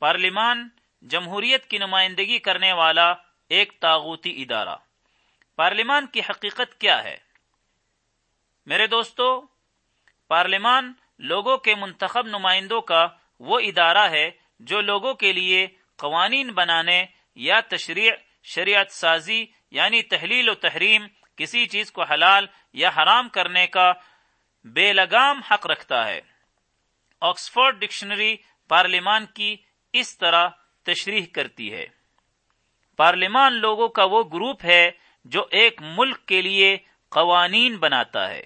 پارلیمان جمہوریت کی نمائندگی کرنے والا ایک تاغوتی ادارہ۔ پارلیمان کی حقیقت کیا ہے؟ میرے دوستو، پارلیمان لوگوں کے منتخب نمائندوں کا وہ ادارہ ہے جو لوگوں کے لیے قوانین بنانے یا تشریع، شریعت سازی یعنی تحلیل و تحریم کسی چیز کو حلال یا حرام کرنے کا بے لگام حق رکھتا ہے۔ آکسفورڈ ڈکشنری پارلیمان کی اس طرح تشریح کرتی ہے۔ پارلیمان لوگوں کا وہ گروپ ہے جو ایک ملک کے لیے قوانین بناتا ہے۔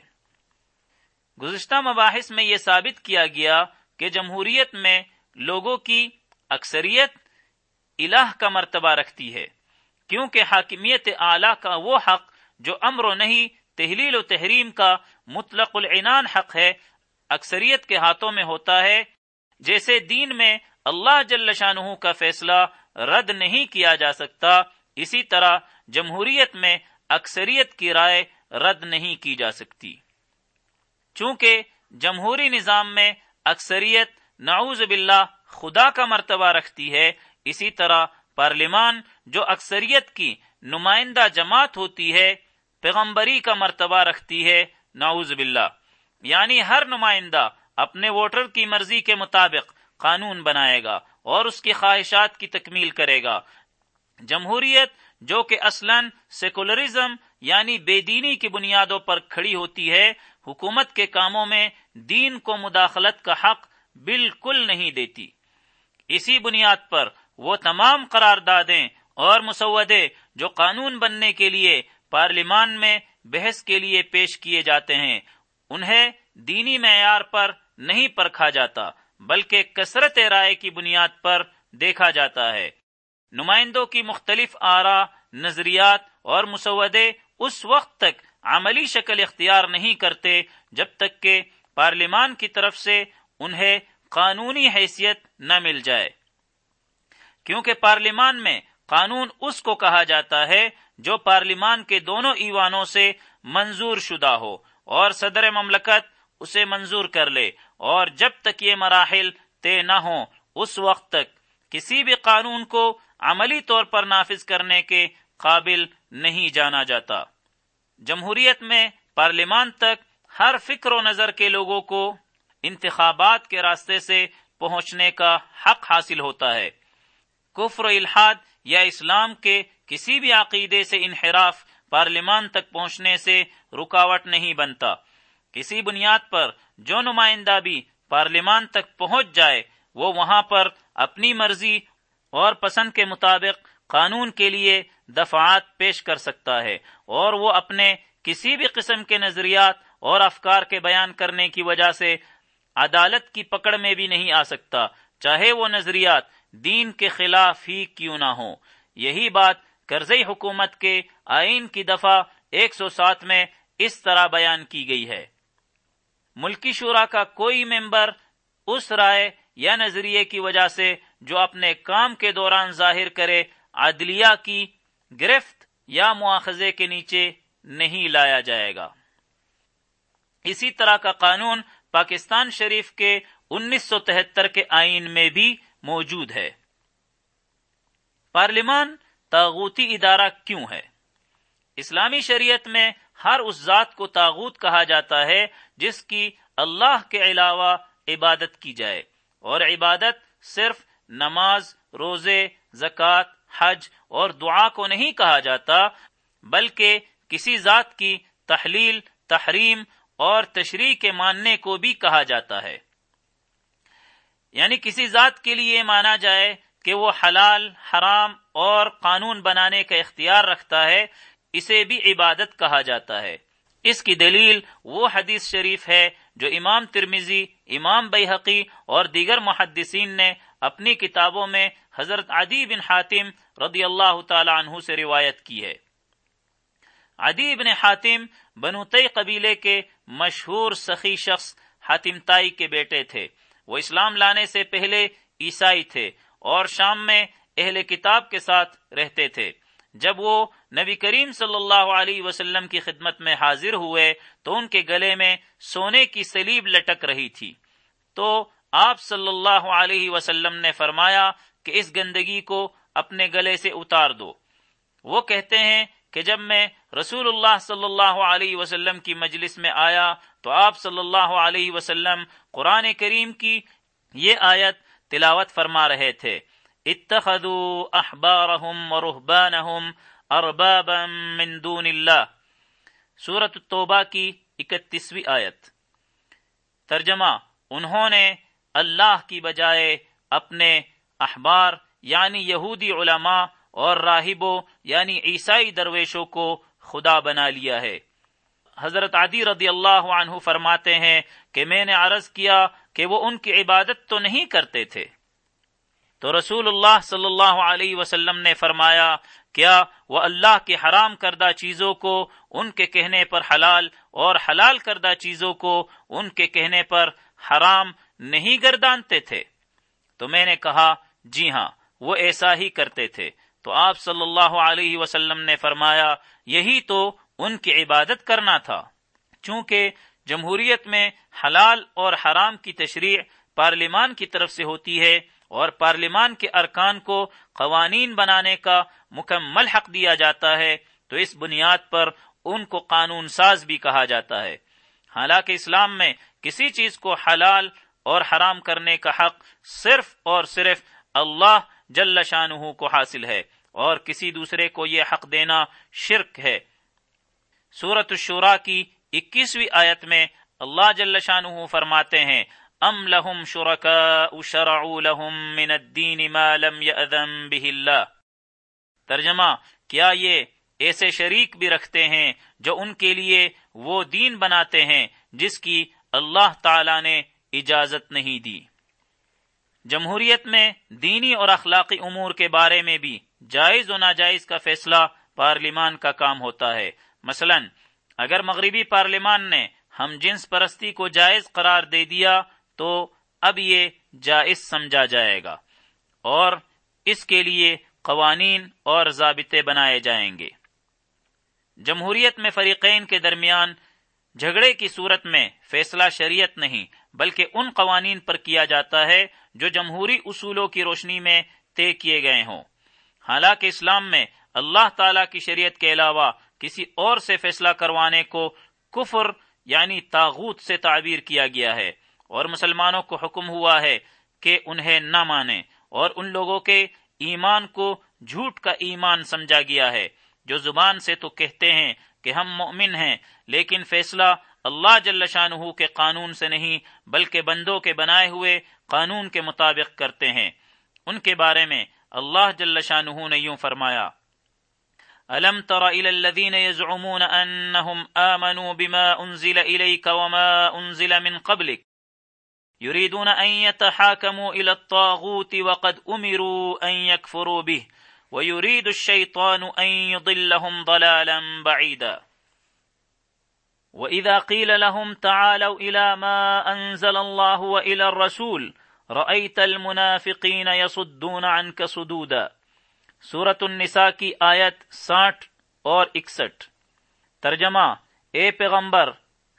گزشتہ مباحث میں یہ ثابت کیا گیا کہ جمہوریت میں لوگوں کی اکثریت الہ کا مرتبہ رکھتی ہے، کیونکہ حاکمیت اعلی کا وہ حق جو امر و نہیں تحلیل و تحریم کا مطلق العنان حق ہے، اکثریت کے ہاتھوں میں ہوتا ہے، جیسے دین میں اللہ جل شاہ کا فیصلہ رد نہیں کیا جا سکتا، اسی طرح جمہوریت میں اکثریت کی رائے رد نہیں کی جا سکتی۔ چونکہ جمہوری نظام میں اکثریت نعوذ باللہ خدا کا مرتبہ رکھتی ہے، اسی طرح پارلیمان جو اکثریت کی نمائندہ جماعت ہوتی ہے، پیغمبری کا مرتبہ رکھتی ہے نعوذ باللہ۔ یعنی ہر نمائندہ اپنے ووٹر کی مرضی کے مطابق قانون بنائے گا اور اس کی خواہشات کی تکمیل کرے گا۔ جمہوریت، جو کہ اصلا سیکولرزم یعنی بے دینی کی بنیادوں پر کھڑی ہوتی ہے، حکومت کے کاموں میں دین کو مداخلت کا حق بالکل نہیں دیتی۔ اسی بنیاد پر وہ تمام قراردادیں اور مسودے جو قانون بننے کے لیے پارلیمان میں بحث کے لیے پیش کیے جاتے ہیں، انہیں دینی معیار پر نہیں پرکھا جاتا۔ بلکہ کثرت رائے کی بنیاد پر دیکھا جاتا ہے۔ نمائندوں کی مختلف آرا، نظریات اور مسودے اس وقت تک عملی شکل اختیار نہیں کرتے جب تک کہ پارلیمان کی طرف سے انہیں قانونی حیثیت نہ مل جائے۔ کیونکہ پارلیمان میں قانون اس کو کہا جاتا ہے جو پارلیمان کے دونوں ایوانوں سے منظور شدہ ہو اور صدر مملکت اسے منظور کر لے۔ اور جب تک یہ مراحل طے نہ ہوں، اس وقت تک کسی بھی قانون کو عملی طور پر نافذ کرنے کے قابل نہیں جانا جاتا۔ جمہوریت میں پارلیمان تک ہر فکر و نظر کے لوگوں کو انتخابات کے راستے سے پہنچنے کا حق حاصل ہوتا ہے۔ کفر و الحاد یا اسلام کے کسی بھی عقیدے سے انحراف پارلیمان تک پہنچنے سے رکاوٹ نہیں بنتا۔ کسی بنیاد پر جو نمائندہ بھی پارلیمان تک پہنچ جائے، وہ وہاں پر اپنی مرضی اور پسند کے مطابق قانون کے لیے دفعات پیش کر سکتا ہے اور وہ اپنے کسی بھی قسم کے نظریات اور افکار کے بیان کرنے کی وجہ سے عدالت کی پکڑ میں بھی نہیں آ سکتا، چاہے وہ نظریات دین کے خلاف ہی کیوں نہ ہو یہی بات کرزئی حکومت کے آئین کی دفعہ ایک سو سات میں اس طرح بیان کی گئی ہے۔ ملکی شورا کا کوئی ممبر اس رائے یا نظریے کی وجہ سے جو اپنے کام کے دوران ظاہر کرے، عدلیہ کی گرفت یا مواخذے کے نیچے نہیں لایا جائے گا۔ اسی طرح کا قانون پاکستان شریف کے انیس سو تہتر کے آئین میں بھی موجود ہے۔ پارلیمان تاغوتی ادارہ کیوں ہے؟ اسلامی شریعت میں ہر اس ذات کو تاغوت کہا جاتا ہے جس کی اللہ کے علاوہ عبادت کی جائے۔ اور عبادت صرف نماز، روزے، زکوٰۃ، حج اور دعا کو نہیں کہا جاتا، بلکہ کسی ذات کی تحلیل، تحریم اور تشریح کے ماننے کو بھی کہا جاتا ہے۔ یعنی کسی ذات کے لیے مانا جائے کہ وہ حلال، حرام اور قانون بنانے کا اختیار رکھتا ہے اسے بھی عبادت کہا جاتا ہے۔ اس کی دلیل وہ حدیث شریف ہے جو امام ترمیزی امام بحقی اور دیگر محدثین نے اپنی کتابوں میں حضرت عدی بن حاتم رضی اللہ تعالی عنہ سے روایت کی ہے۔ عدی بن حاتم بنوتی قبیلے کے مشہور سخی شخص حاتم تائی کے بیٹے تھے۔ وہ اسلام لانے سے پہلے عیسائی تھے اور شام میں اہل کتاب کے ساتھ رہتے تھے۔ جب وہ نبی کریم صلی اللہ علیہ وسلم کی خدمت میں حاضر ہوئے تو ان کے گلے میں سونے کی سلیب لٹک رہی تھی۔ تو آپ صلی اللہ علیہ وسلم نے فرمایا کہ اس گندگی کو اپنے گلے سے اتار دو۔ وہ کہتے ہیں کہ جب میں رسول اللہ صلی اللہ علیہ وسلم کی مجلس میں آیا تو آپ صلی اللہ علیہ وسلم قرآن کریم کی یہ آیت تلاوت فرما رہے تھے۔ اتخذوا احبارهم ورهبانهم اربابا من دون اللہ۔ سورت التوبہ کی اکتیسویں آیت۔ ترجمہ، انہوں نے اللہ کی بجائے اپنے احبار یعنی یہودی علماء اور راہبوں یعنی عیسائی درویشوں کو خدا بنا لیا ہے۔ حضرت عدی رضی اللہ عنہ فرماتے ہیں کہ میں نے عرض کیا کہ وہ ان کی عبادت تو نہیں کرتے تھے۔ تو رسول اللہ صلی اللہ علیہ وسلم نے فرمایا، کیا وہ اللہ کے حرام کردہ چیزوں کو، ان کے کہنے پر حلال اور حلال کردہ چیزوں کو ان کے کہنے پر حرام نہیں گردانتے تھے؟ تو میں نے کہا جی ہاں وہ ایسا ہی کرتے تھے۔ تو آپ صلی اللہ علیہ وسلم نے فرمایا، یہی تو ان کی عبادت کرنا تھا۔ چونکہ جمہوریت میں حلال اور حرام کی تشریح پارلیمان کی طرف سے ہوتی ہے اور پارلیمان کے ارکان کو قوانین بنانے کا مکمل حق دیا جاتا ہے، تو اس بنیاد پر ان کو قانون ساز بھی کہا جاتا ہے۔ حالانکہ اسلام میں کسی چیز کو حلال اور حرام کرنے کا حق صرف اور صرف اللہ جل شانہ کو حاصل ہے، اور کسی دوسرے کو یہ حق دینا شرک ہے۔ سورت الشورا کی اکیسویں آیت میں اللہ جل شانہ فرماتے ہیں ام لهم شركاء شرعوا لهم من الدين ما لم يأذن به اللہ ترجمہ، کیا یہ ایسے شریک بھی رکھتے ہیں جو ان کے لیے وہ دین بناتے ہیں جس کی اللہ تعالی نے اجازت نہیں دی؟ جمہوریت میں دینی اور اخلاقی امور کے بارے میں بھی جائز و ناجائز کا فیصلہ پارلیمان کا کام ہوتا ہے۔ مثلا، اگر مغربی پارلیمان نے ہم جنس پرستی کو جائز قرار دے دیا تو اب یہ جائز سمجھا جائے گا اور اس کے لیے قوانین اور ضابطے بنائے جائیں گے۔ جمہوریت میں فریقین کے درمیان جھگڑے کی صورت میں فیصلہ شریعت نہیں، بلکہ ان قوانین پر کیا جاتا ہے جو جمہوری اصولوں کی روشنی میں طے کیے گئے ہوں۔ حالانکہ اسلام میں اللہ تعالی کی شریعت کے علاوہ کسی اور سے فیصلہ کروانے کو کفر یعنی تاغوت سے تعبیر کیا گیا ہے۔ اور مسلمانوں کو حکم ہوا ہے کہ انہیں نہ مانے اور ان لوگوں کے ایمان کو جھوٹ کا ایمان سمجھا گیا ہے۔ جو زبان سے تو کہتے ہیں کہ ہم مؤمن ہیں، لیکن فیصلہ اللہ جل شاہ کے قانون سے نہیں، بلکہ بندوں کے بنائے ہوئے قانون کے مطابق کرتے ہیں۔ ان کے بارے میں اللہ جل شاہ نے یوں فرمایا، الم تر الى الذين يزعمون انهم امنوا بما انزل اليك وما انزل من قبلك يريدون أن يتحاكموا إلى الطاغوت وقد أمروا أن يكفروا به، ويريد الشيطان أن يضلهم ضلالا بعيدا. وإذا قيل لهم تعالوا إلى ما أنزل الله وإلى الرسول، رأيت المنافقين يصدون عنك صدودا. سورة النساء کی آیت ساٹھ اور اکسٹھ. ترجمہ، اے پیغمبر،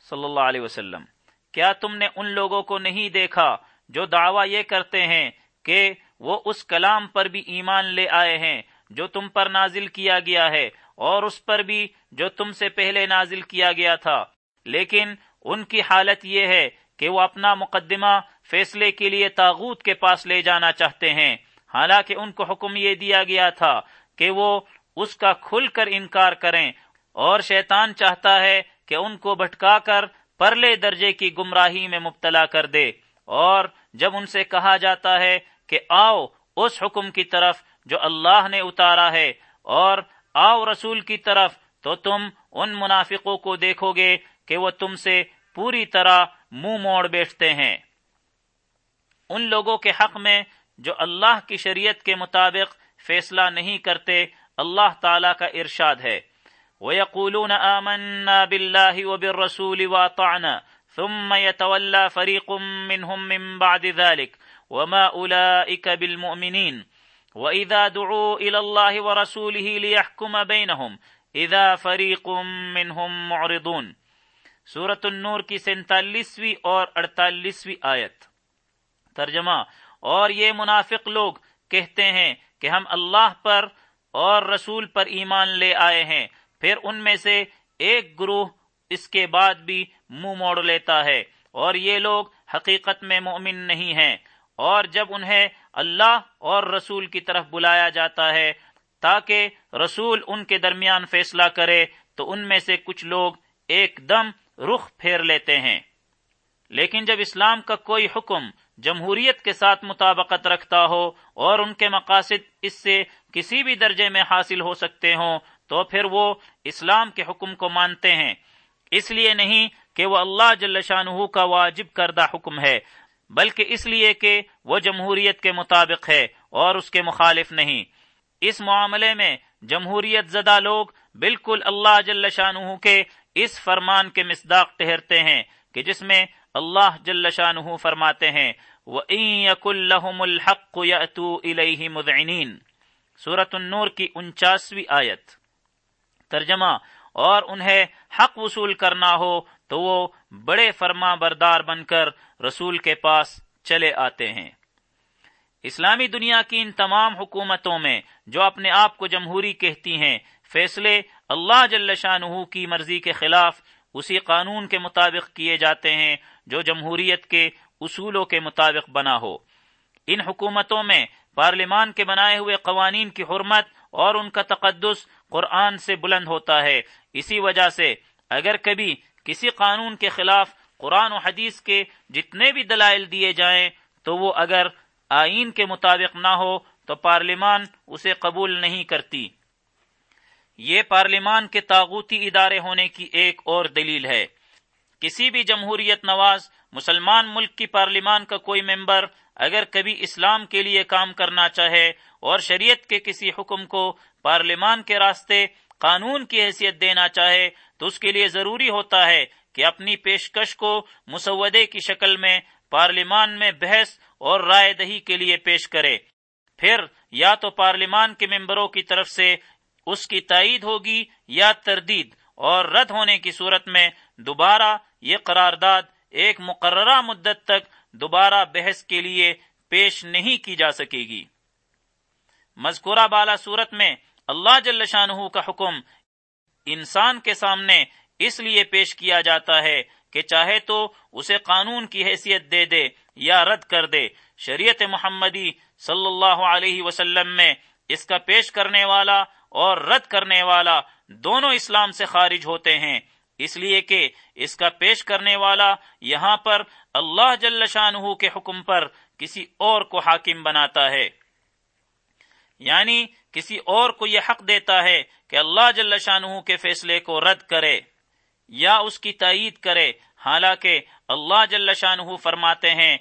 صلی اللہ علیہ وسلم. کیا تم نے ان لوگوں کو نہیں دیکھا جو دعویٰ یہ کرتے ہیں کہ وہ اس کلام پر بھی ایمان لے آئے ہیں جو تم پر نازل کیا گیا ہے اور اس پر بھی جو تم سے پہلے نازل کیا گیا تھا۔ لیکن ان کی حالت یہ ہے کہ وہ اپنا مقدمہ فیصلے کے لیے تاغوت کے پاس لے جانا چاہتے ہیں۔ حالانکہ ان کو حکم یہ دیا گیا تھا کہ وہ اس کا کھل کر انکار کریں اور شیطان چاہتا ہے کہ ان کو بھٹکا کر پرلے درجے کی گمراہی میں مبتلا کر دے۔ اور جب ان سے کہا جاتا ہے کہ آؤ اس حکم کی طرف جو اللہ نے اتارا ہے، اور آؤ رسول کی طرف، تو تم ان منافقوں کو دیکھو گے کہ وہ تم سے پوری طرح منہ مو موڑ بیٹھتے ہیں۔ ان لوگوں کے حق میں جو اللہ کی شریعت کے مطابق فیصلہ نہیں کرتے، اللہ تعالی کا ارشاد ہے۔ ويقولون آمنا بالله وبالرسول واطعنا ثم يتولى فريق منهم من بعد ذلك، وما أولئك بالمؤمنين. وإذا دعوا إلى الله ورسوله ليحكم بينهم، إذا فريق منهم معرضون. سورة النور کی سینتالیسویں اور اڑتالیسویں آیت۔ ترجمہ، اور یہ منافق لوگ کہتے ہیں کہ ہم اللہ پر اور رسول پر ایمان لے آئے ہیں۔ پھر ان میں سے ایک گروہ اس کے بعد بھی منہ موڑ لیتا ہے اور یہ لوگ حقیقت میں مومن نہیں ہیں۔ اور جب انہیں اللہ اور رسول کی طرف بلایا جاتا ہے تاکہ رسول ان کے درمیان فیصلہ کرے، تو ان میں سے کچھ لوگ ایک دم رخ پھیر لیتے ہیں۔ لیکن جب اسلام کا کوئی حکم جمہوریت کے ساتھ مطابقت رکھتا ہو اور ان کے مقاصد اس سے کسی بھی درجے میں حاصل ہو سکتے ہوں تو پھر وہ اسلام کے حکم کو مانتے ہیں۔ اس لیے نہیں کہ وہ اللہ جل شاہ کا واجب کردہ حکم ہے، بلکہ اس لیے کہ وہ جمہوریت کے مطابق ہے اور اس کے مخالف نہیں۔ اس معاملے میں جمہوریت زدہ لوگ بالکل اللہ جل شاہ کے اس فرمان کے مصداق ٹہرتے ہیں کہ جس میں اللہ جل شاہ فرماتے ہیں الحق سورت النور کی انچاسویں آیت۔ ترجمہ اور انہیں حق وصول کرنا ہو تو وہ بڑے فرما بردار بن کر رسول کے پاس چلے آتے ہیں۔ اسلامی دنیا کی ان تمام حکومتوں میں جو اپنے آپ کو جمہوری کہتی ہیں، فیصلے اللہ جل شاہ کی مرضی کے خلاف اسی قانون کے مطابق کیے جاتے ہیں جو جمہوریت کے اصولوں کے مطابق بنا ہو۔ ان حکومتوں میں پارلیمان کے بنائے ہوئے قوانین کی حرمت اور ان کا تقدس قرآن سے بلند ہوتا ہے۔ اسی وجہ سے اگر کبھی کسی قانون کے خلاف قرآن و حدیث کے جتنے بھی دلائل دیے جائیں، تو وہ اگر آئین کے مطابق نہ ہو، تو پارلیمان اسے قبول نہیں کرتی۔ یہ پارلیمان کے تاغوتی ادارے ہونے کی ایک اور دلیل ہے۔ کسی بھی جمہوریت نواز، مسلمان ملک کی پارلیمان کا کوئی ممبر اگر کبھی اسلام کے لیے کام کرنا چاہے اور شریعت کے کسی حکم کو پارلیمان کے راستے قانون کی حیثیت دینا چاہے تو اس کے لیے ضروری ہوتا ہے کہ اپنی پیشکش کو مسودے کی شکل میں پارلیمان میں بحث اور رائے دہی کے لیے پیش کرے۔ پھر یا تو پارلیمان کے ممبروں کی طرف سے اس کی تائید ہوگی یا تردید اور رد ہونے کی صورت میں دوبارہ یہ قرارداد ایک مقررہ مدت تک دوبارہ بحث کے لیے پیش نہیں کی جا سکے گی۔ مذکورہ بالا صورت میں اللہ جل شاہ کا حکم انسان کے سامنے اس لیے پیش کیا جاتا ہے کہ چاہے تو اسے قانون کی حیثیت دے دے یا رد کر دے۔ شریعت محمدی صلی اللہ علیہ وسلم میں اس کا پیش کرنے والا اور رد کرنے والا دونوں اسلام سے خارج ہوتے ہیں۔ اس لیے کہ اس کا پیش کرنے والا یہاں پر اللہ جل شاہ کے حکم پر کسی اور کو حاکم بناتا ہے۔ یعنی کسی اور کو یہ حق دیتا ہے کہ اللہ جل شاہ کے فیصلے کو رد کرے یا اس کی تائید کرے۔ حالانکہ اللہ جل شاہ فرماتے ہیں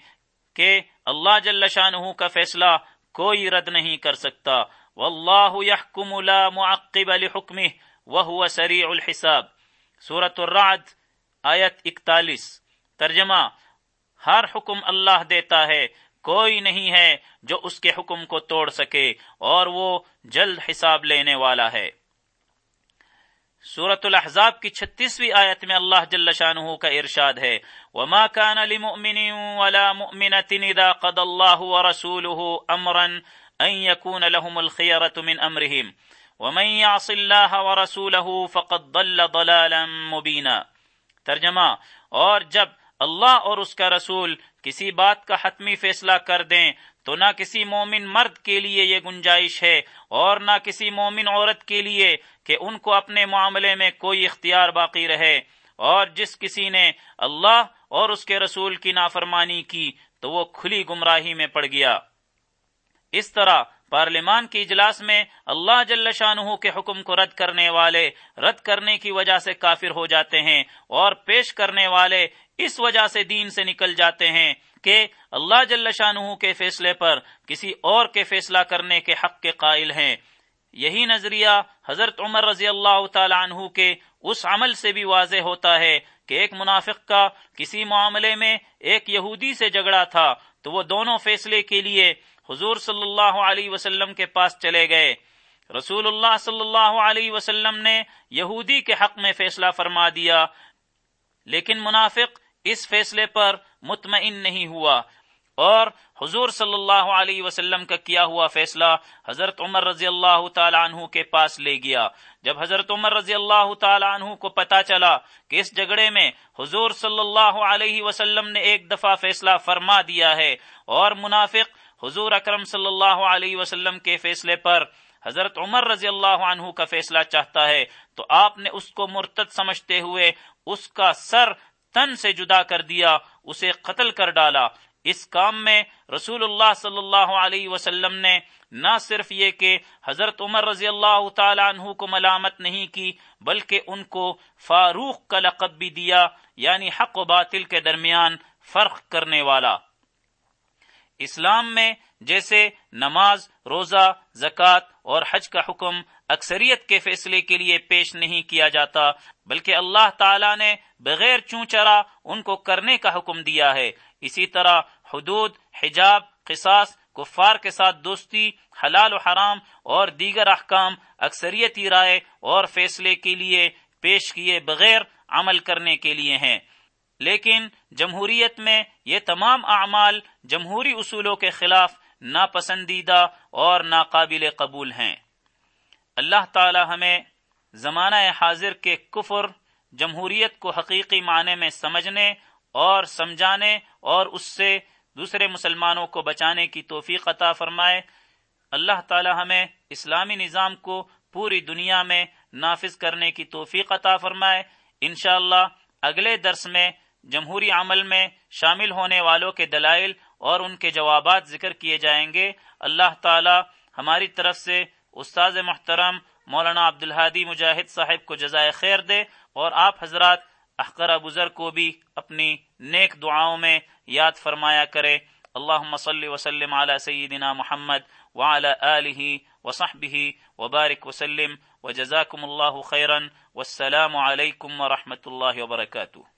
کہ اللہ جل شاہ کا فیصلہ کوئی رد نہیں کر سکتا۔ واللہ يحکم لا معقب لحکمه وهو سریع الحساب۔ سورة الرعد، آیت اکتالیس۔ ترجمہ، ہر حکم اللہ دیتا ہے۔ کوئی نہیں ہے جو اس کے حکم کو توڑ سکے اور وہ جلد حساب لینے والا ہے۔ سورت الحضاب کی چھتیسویں آیت میں اللہ جل شانہ کا ارشاد ہے۔ وما كان لمؤمن ولا مؤمنة اذا قد الله ورسوله امرا ان يكون لهم الخيرة من امرهم ومن يعص الله ورسوله فقد ضل ضلالا مبينا۔ ترجمہ، اور جب اللہ اور اس کا رسول کسی بات کا حتمی فیصلہ کر دیں تو نہ کسی مومن مرد کے لیے یہ گنجائش ہے اور نہ کسی مومن عورت کے لیے کہ ان کو اپنے معاملے میں کوئی اختیار باقی رہے۔ اور جس کسی نے اللہ اور اس کے رسول کی نافرمانی کی تو وہ کھلی گمراہی میں پڑ گیا۔ اس طرح پارلیمان کے اجلاس میں اللہ جل شاہ کے حکم کو رد کرنے والے، رد کرنے کی وجہ سے کافر ہو جاتے ہیں اور پیش کرنے والے اس وجہ سے دین سے نکل جاتے ہیں کہ اللہ جل شاہ کے فیصلے پر کسی اور کے فیصلہ کرنے کے حق کے قائل ہیں۔ یہی نظریہ حضرت عمر رضی اللہ تعالی عنہ کے اس عمل سے بھی واضح ہوتا ہے کہ ایک منافق کا کسی معاملے میں ایک یہودی سے جھگڑا تھا تو وہ دونوں فیصلے کے لیے حضور صلی اللہ علیہ وسلم کے پاس چلے گئے۔ رسول اللہ صلی اللہ علیہ وسلم نے یہودی کے حق میں فیصلہ فرما دیا، لیکن منافق اس فیصلے پر مطمئن نہیں ہوا۔ اور حضور صلی اللہ علیہ وسلم کا کیا ہوا فیصلہ حضرت عمر رضی اللہ تعالیٰ عنہ کے پاس لے گیا۔ جب حضرت عمر رضی اللہ تعالیٰ عنہ کو پتا چلا کہ اس جھگڑے میں حضور صلی اللہ علیہ وسلم نے ایک دفعہ فیصلہ فرما دیا ہے اور منافق حضور اکرم صلی اللہ علیہ وسلم کے فیصلے پر حضرت عمر رضی اللہ عنہ کا فیصلہ چاہتا ہے، تو آپ نے اس کو مرتد سمجھتے ہوئے اس کا سر تن سے جدا کر دیا، اسے قتل کر ڈالا۔ اس کام میں رسول اللہ صلی اللہ علیہ وسلم نے نہ صرف یہ کہ حضرت عمر رضی اللہ تعالی عنہ کو ملامت نہیں کی، بلکہ ان کو فاروق کا لقب بھی دیا یعنی حق و باطل کے درمیان فرق کرنے والا۔ اسلام میں جیسے نماز، روزہ، زکوٰۃ اور حج کا حکم اکثریت کے فیصلے کے لیے پیش نہیں کیا جاتا، بلکہ اللہ تعالی نے بغیر چونچرا ان کو کرنے کا حکم دیا ہے۔ اسی طرح حدود، حجاب، قصاص، کفار کے ساتھ دوستی، حلال و حرام اور دیگر احکام اکثریتی رائے اور فیصلے کے لیے پیش کیے بغیر عمل کرنے کے لیے ہیں۔ لیکن جمہوریت میں یہ تمام اعمال جمہوری اصولوں کے خلاف ناپسندیدہ اور ناقابل قبول ہیں۔ اللہ تعالی ہمیں زمانہ حاضر کے کفر، جمہوریت کو حقیقی معنی میں سمجھنے اور سمجھانے اور اس سے دوسرے مسلمانوں کو بچانے کی توفیق عطا فرمائے۔ اللہ تعالی ہمیں اسلامی نظام کو پوری دنیا میں نافذ کرنے کی توفیق عطا فرمائے۔ انشاءاللہ اللہ اگلے درس میں جمہوری عمل میں شامل ہونے والوں کے دلائل اور ان کے جوابات ذکر کیے جائیں گے۔ اللہ تعالی ہماری طرف سے استاذ محترم مولانا عبد الحادی مجاہد صاحب کو جزائے خیر دے اور آپ حضرات احقرہ بزر کو بھی اپنی نیک دعاؤں میں یاد فرمایا کرے۔ اللہ صلی وسلم علی سیدنا محمد وعلى آله وصحبه وبارك وسلم وجزاكم الله خيرا والسلام عليكم ورحمة الله وبركاته